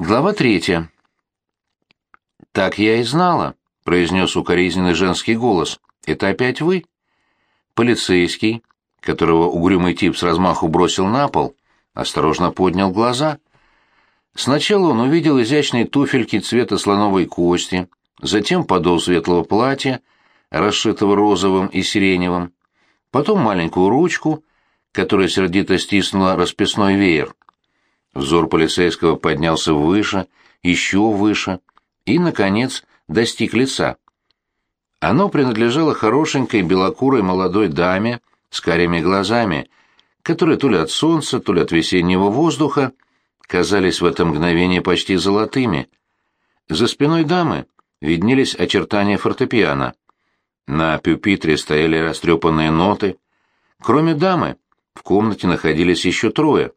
Глава третья. «Так я и знала», — произнес укоризненный женский голос. «Это опять вы?» Полицейский, которого угрюмый тип с размаху бросил на пол, осторожно поднял глаза. Сначала он увидел изящные туфельки цвета слоновой кости, затем подол светлого платья, расшитого розовым и сиреневым, потом маленькую ручку, которая сердито стиснула расписной веер. Взор полицейского поднялся выше, еще выше и, наконец, достиг лица. Оно принадлежало хорошенькой белокурой молодой даме с карими глазами, которые то ли от солнца, то ли от весеннего воздуха казались в это мгновение почти золотыми. За спиной дамы виднелись очертания фортепиано. На пюпитре стояли растрепанные ноты. Кроме дамы, в комнате находились еще трое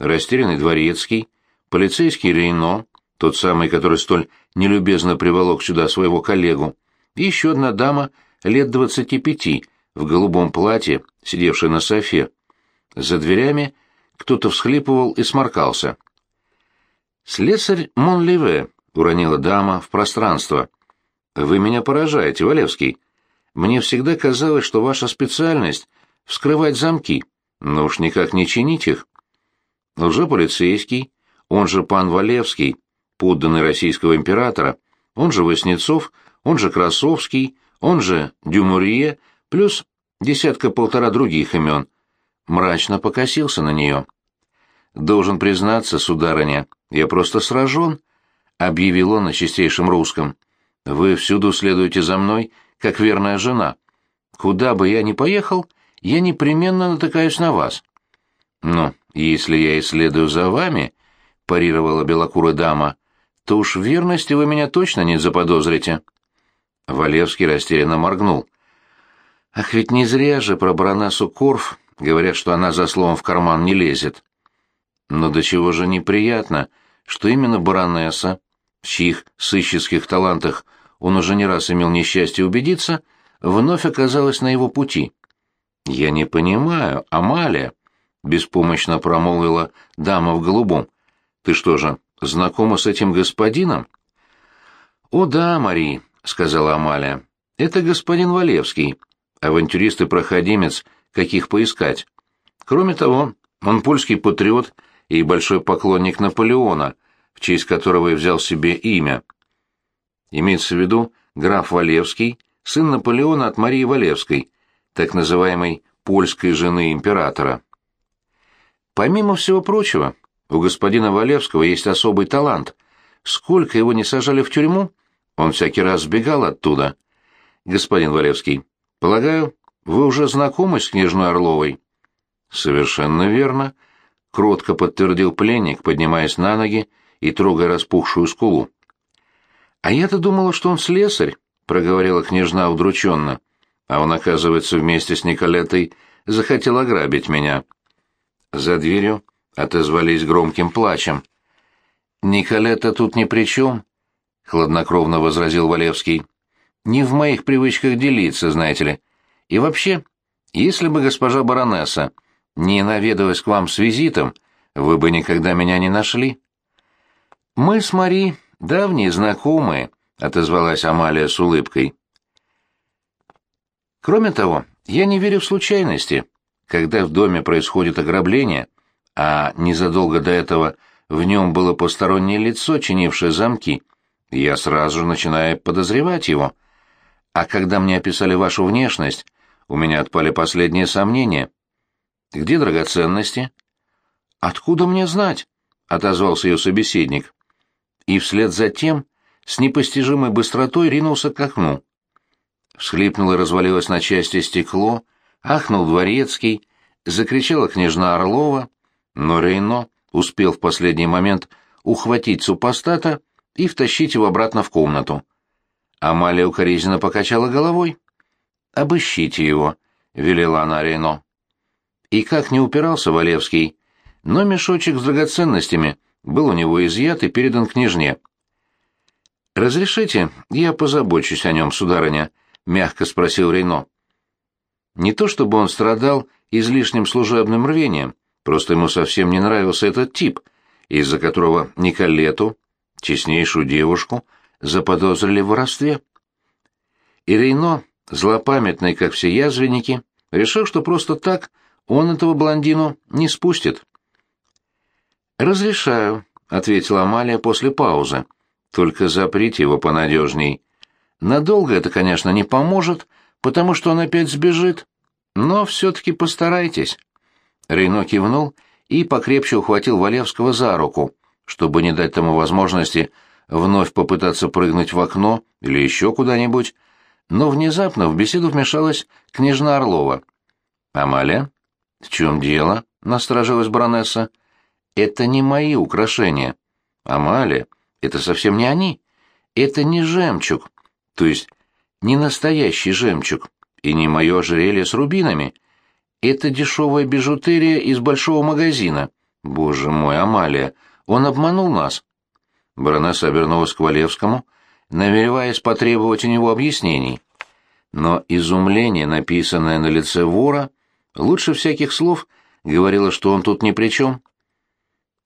растерянный дворецкий, полицейский Рейно, тот самый, который столь нелюбезно приволок сюда своего коллегу, и еще одна дама лет двадцати пяти в голубом платье, сидевшая на софе. За дверями кто-то всхлипывал и сморкался. «Слесарь Монливе», — уронила дама в пространство. «Вы меня поражаете, Валевский. Мне всегда казалось, что ваша специальность — вскрывать замки, но уж никак не чинить их». Лжеполицейский, он же пан Валевский, подданный российского императора, он же Васнецов, он же Красовский, он же Дюмурье, плюс десятка-полтора других имен, мрачно покосился на нее. «Должен признаться, сударыня, я просто сражен», — объявил он на чистейшем русском. «Вы всюду следуете за мной, как верная жена. Куда бы я ни поехал, я непременно натыкаюсь на вас. «Ну, если я и следую за вами», — парировала белокурая дама, — «то уж в верности вы меня точно не заподозрите». Валевский растерянно моргнул. «Ах, ведь не зря же про баронессу Корф говорят, что она за словом в карман не лезет». Но до чего же неприятно, что именно баронесса, в чьих сыщеских талантах он уже не раз имел несчастье убедиться, вновь оказалась на его пути. «Я не понимаю, Амалия», — беспомощно промолвила дама в голубом. «Ты что же, знакома с этим господином?» «О да, Мари», — сказала Амалия. «Это господин Валевский, авантюрист и проходимец, каких поискать. Кроме того, он польский патриот и большой поклонник Наполеона, в честь которого и взял себе имя. Имеется в виду граф Валевский, сын Наполеона от Марии Валевской, так называемой польской жены императора. Помимо всего прочего, у господина Валевского есть особый талант. Сколько его не сажали в тюрьму, он всякий раз сбегал оттуда. Господин Валевский, полагаю, вы уже знакомы с княжной Орловой? Совершенно верно, кротко подтвердил пленник, поднимаясь на ноги и трогая распухшую скулу. А я-то думала, что он слесарь, проговорила княжна удрученно. А он, оказывается, вместе с Николетой захотел ограбить меня. За дверью отозвались громким плачем. «Николета тут ни при чем», — хладнокровно возразил Валевский. «Не в моих привычках делиться, знаете ли. И вообще, если бы госпожа баронесса не наведалась к вам с визитом, вы бы никогда меня не нашли». «Мы с Мари давние знакомые», — отозвалась Амалия с улыбкой. «Кроме того, я не верю в случайности когда в доме происходит ограбление, а незадолго до этого в нем было постороннее лицо, чинившее замки, я сразу же начинаю подозревать его. А когда мне описали вашу внешность, у меня отпали последние сомнения. Где драгоценности? Откуда мне знать? отозвался ее собеседник. И вслед за тем с непостижимой быстротой ринулся к окну. Всхлипнуло и развалилось на части стекло, ахнул дворецкий, закричала княжна Орлова, но Рейно успел в последний момент ухватить супостата и втащить его обратно в комнату. Амалия укоризненно покачала головой. «Обыщите его», — велела она Рейно. И как не упирался Валевский, но мешочек с драгоценностями был у него изъят и передан княжне. «Разрешите, я позабочусь о нем, сударыня», — мягко спросил Рейно. Не то чтобы он страдал излишним служебным рвением, просто ему совсем не нравился этот тип, из-за которого Николету честнейшую девушку заподозрили в воровстве. И Рейно, злопамятный, как все язвенники, решил, что просто так он этого блондину не спустит. «Разрешаю», — ответила Амалия после паузы. «Только заприте его понадежней. Надолго это, конечно, не поможет, потому что он опять сбежит, но все-таки постарайтесь». Рейно кивнул и покрепче ухватил Валевского за руку, чтобы не дать тому возможности вновь попытаться прыгнуть в окно или еще куда-нибудь, но внезапно в беседу вмешалась княжна Орлова. «Амалия?» «В чем дело?» — насторожилась баронесса. «Это не мои украшения. Амалия, это совсем не они. Это не жемчуг, то есть не настоящий жемчуг, и не мое ожерелье с рубинами. Это дешевая бижутерия из большого магазина. Боже мой, Амалия, он обманул нас». Баронесса обернулась к Валевскому, намереваясь потребовать у него объяснений. Но изумление, написанное на лице вора, лучше всяких слов говорило, что он тут ни при чем.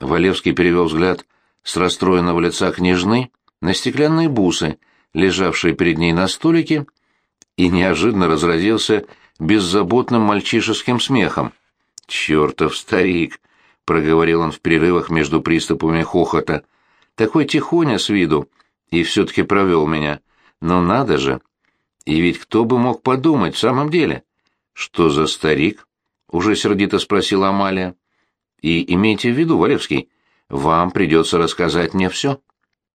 Валевский перевел взгляд с расстроенного лица княжны на стеклянные бусы, лежавшие перед ней на столике, и неожиданно разразился беззаботным мальчишеским смехом. «Чертов старик!» — проговорил он в перерывах между приступами хохота. «Такой тихоня с виду, и все-таки провел меня. Но надо же! И ведь кто бы мог подумать в самом деле?» «Что за старик?» — уже сердито спросила Амалия. «И имейте в виду, Валевский, вам придется рассказать мне все».